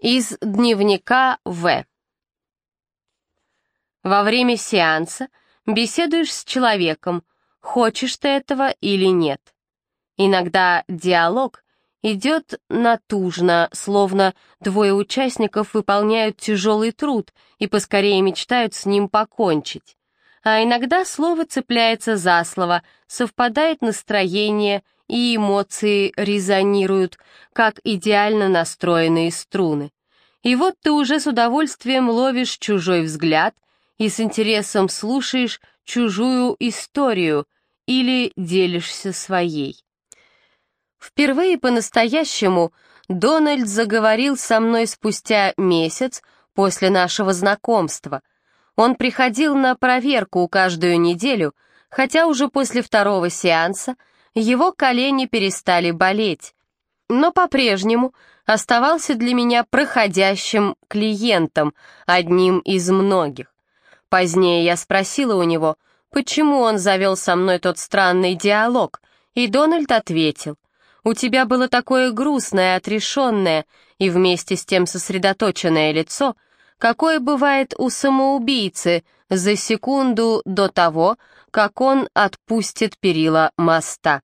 Из дневника В. Во время сеанса беседуешь с человеком, хочешь ты этого или нет. Иногда диалог идет натужно, словно двое участников выполняют тяжелый труд и поскорее мечтают с ним покончить. А иногда слово цепляется за слово, совпадает настроение и эмоции резонируют, как идеально настроенные струны. И вот ты уже с удовольствием ловишь чужой взгляд и с интересом слушаешь чужую историю или делишься своей. Впервые по-настоящему Дональд заговорил со мной спустя месяц после нашего знакомства. Он приходил на проверку каждую неделю, хотя уже после второго сеанса его колени перестали болеть, но по-прежнему оставался для меня проходящим клиентом, одним из многих. Позднее я спросила у него, почему он завел со мной тот странный диалог, и Дональд ответил, «У тебя было такое грустное, отрешенное и вместе с тем сосредоточенное лицо, какое бывает у самоубийцы за секунду до того, как он отпустит перила моста.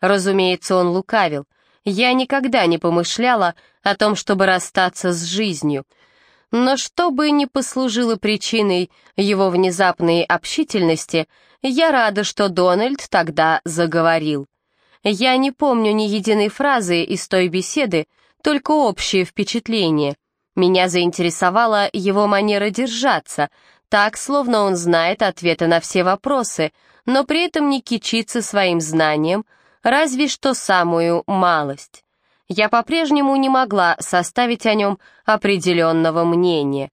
Разумеется, он лукавил. Я никогда не помышляла о том, чтобы расстаться с жизнью. Но что бы ни послужило причиной его внезапной общительности, я рада, что Дональд тогда заговорил. Я не помню ни единой фразы из той беседы, только общее впечатление. Меня заинтересовала его манера держаться, так, словно он знает ответы на все вопросы, но при этом не кичится своим знанием, разве что самую малость. Я по-прежнему не могла составить о нем определенного мнения.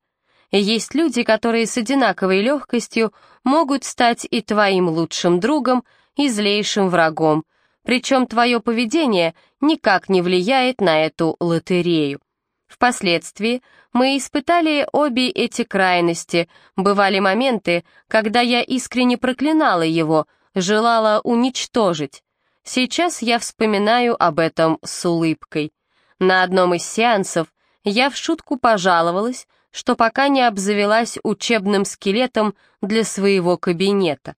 Есть люди, которые с одинаковой легкостью могут стать и твоим лучшим другом, и злейшим врагом, причем твое поведение никак не влияет на эту лотерею. Впоследствии мы испытали обе эти крайности, бывали моменты, когда я искренне проклинала его, желала уничтожить. Сейчас я вспоминаю об этом с улыбкой. На одном из сеансов я в шутку пожаловалась, что пока не обзавелась учебным скелетом для своего кабинета.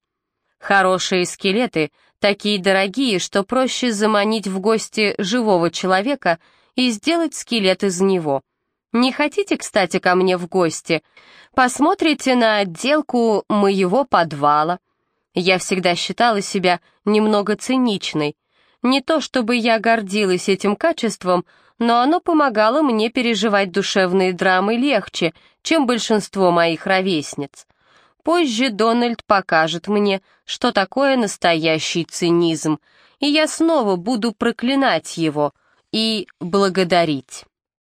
Хорошие скелеты такие дорогие, что проще заманить в гости живого человека и сделать скелет из него. Не хотите, кстати, ко мне в гости? Посмотрите на отделку моего подвала. Я всегда считала себя немного циничной. Не то чтобы я гордилась этим качеством, но оно помогало мне переживать душевные драмы легче, чем большинство моих ровесниц. Позже Дональд покажет мне, что такое настоящий цинизм, и я снова буду проклинать его — и благодарить.